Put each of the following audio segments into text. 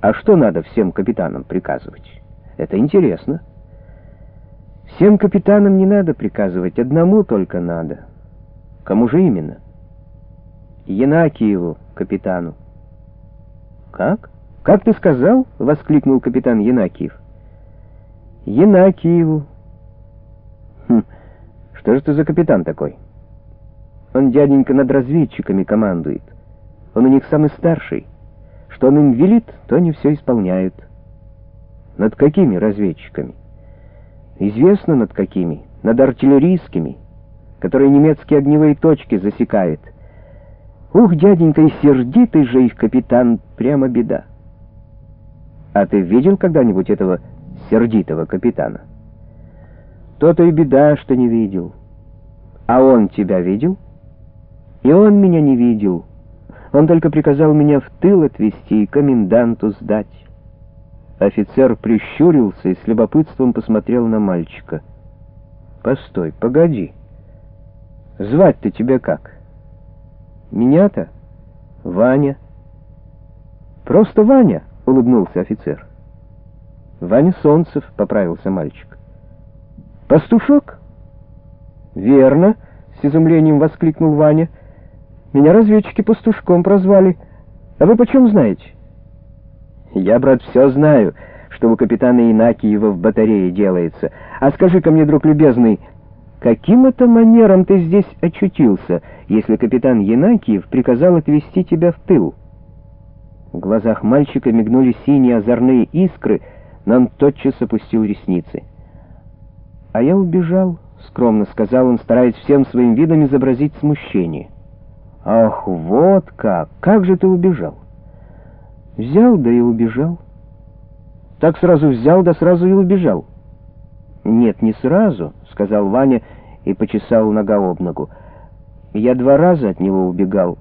А что надо всем капитанам приказывать? Это интересно. Всем капитанам не надо приказывать, одному только надо. Кому же именно? Янакиеву, капитану. Как? Как ты сказал? воскликнул капитан Янакиев. Янакиеву. Хм, что же ты за капитан такой? Он дяденька над разведчиками командует. Он у них самый старший. Что он им велит, то они все исполняют. Над какими разведчиками? Известно над какими. Над артиллерийскими, которые немецкие огневые точки засекают. Ух, дяденька, и сердитый же их капитан, прямо беда. А ты видел когда-нибудь этого сердитого капитана? То-то и беда, что не видел. А он тебя видел? И он меня не видел. Он только приказал меня в тыл отвезти и коменданту сдать. Офицер прищурился и с любопытством посмотрел на мальчика. «Постой, погоди. Звать-то тебя как?» «Меня-то? Ваня». «Просто Ваня», — улыбнулся офицер. «Ваня Солнцев», — поправился мальчик. «Пастушок?» «Верно», — с изумлением воскликнул Ваня. Меня разведчики пастушком прозвали. А вы почем знаете? Я, брат, все знаю, что у капитана Инакиева в батарее делается. А скажи-ка мне, друг любезный, каким это манером ты здесь очутился, если капитан Янакиев приказал отвезти тебя в тыл? В глазах мальчика мигнули синие озорные искры, но он тотчас опустил ресницы. «А я убежал», — скромно сказал он, стараясь всем своим видом изобразить смущение. Ах, вот как! Как же ты убежал? Взял, да и убежал. Так сразу взял, да сразу и убежал. Нет, не сразу, сказал Ваня и почесал нога об ногу. Я два раза от него убегал.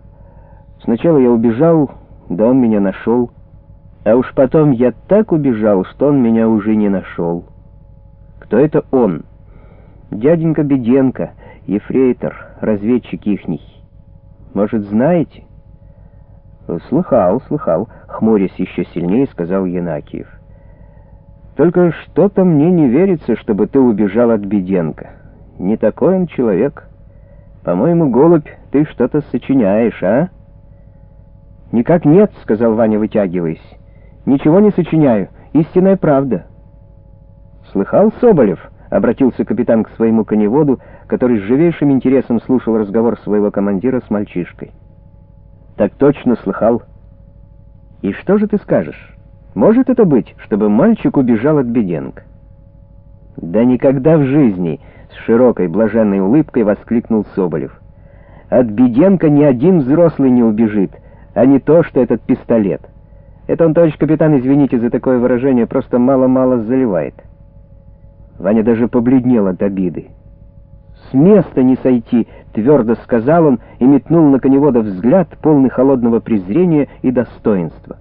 Сначала я убежал, да он меня нашел. А уж потом я так убежал, что он меня уже не нашел. Кто это он? Дяденька Беденко, ефрейтор, разведчик ихний. Может, знаете?» «Слыхал, слыхал», — хмурясь еще сильнее, сказал Янакиев. «Только что-то мне не верится, чтобы ты убежал от Беденко. Не такой он человек. По-моему, голубь, ты что-то сочиняешь, а?» «Никак нет», — сказал Ваня, вытягиваясь. «Ничего не сочиняю. Истинная правда». «Слыхал, Соболев?» — обратился капитан к своему коневоду, который с живейшим интересом слушал разговор своего командира с мальчишкой. «Так точно слыхал. И что же ты скажешь? Может это быть, чтобы мальчик убежал от Беденко?» «Да никогда в жизни!» — с широкой блаженной улыбкой воскликнул Соболев. «От Беденко ни один взрослый не убежит, а не то, что этот пистолет. Это он, товарищ капитан, извините за такое выражение, просто мало-мало заливает». Ваня даже побледнел от обиды. «С места не сойти!» — твердо сказал он и метнул на коневода взгляд, полный холодного презрения и достоинства.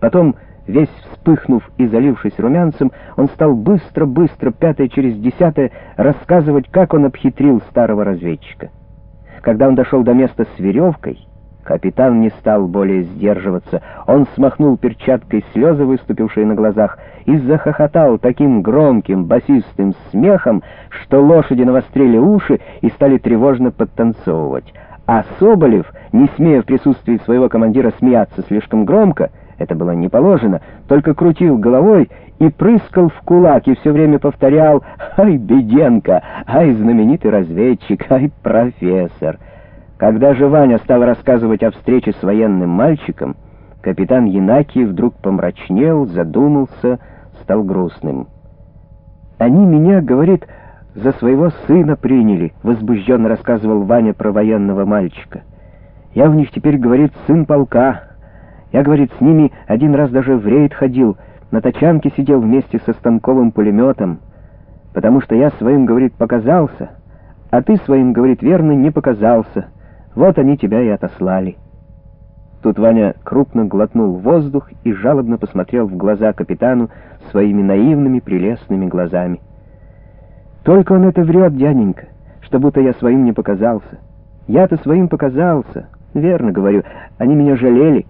Потом, весь вспыхнув и залившись румянцем, он стал быстро-быстро, пятое через десятое, рассказывать, как он обхитрил старого разведчика. Когда он дошел до места с веревкой, Капитан не стал более сдерживаться. Он смахнул перчаткой слезы, выступившие на глазах, и захохотал таким громким, басистым смехом, что лошади навострили уши и стали тревожно подтанцовывать. А Соболев, не смея в присутствии своего командира смеяться слишком громко, это было не положено, только крутил головой и прыскал в кулак и все время повторял «Ай, Беденко! Ай, знаменитый разведчик! Ай, профессор!» Когда же Ваня стал рассказывать о встрече с военным мальчиком, капитан Янакий вдруг помрачнел, задумался, стал грустным. «Они меня, — говорит, — за своего сына приняли», — возбужденно рассказывал Ваня про военного мальчика. «Я в них теперь, — говорит, — сын полка. Я, — говорит, — с ними один раз даже в рейд ходил, на тачанке сидел вместе со станковым пулеметом, потому что я своим, — говорит, — показался, а ты своим, — говорит, — верно, не показался». Вот они тебя и отослали. Тут Ваня крупно глотнул воздух и жалобно посмотрел в глаза капитану своими наивными прелестными глазами. Только он это врет, дяденька, что будто я своим не показался. Я-то своим показался. Верно говорю, они меня жалели,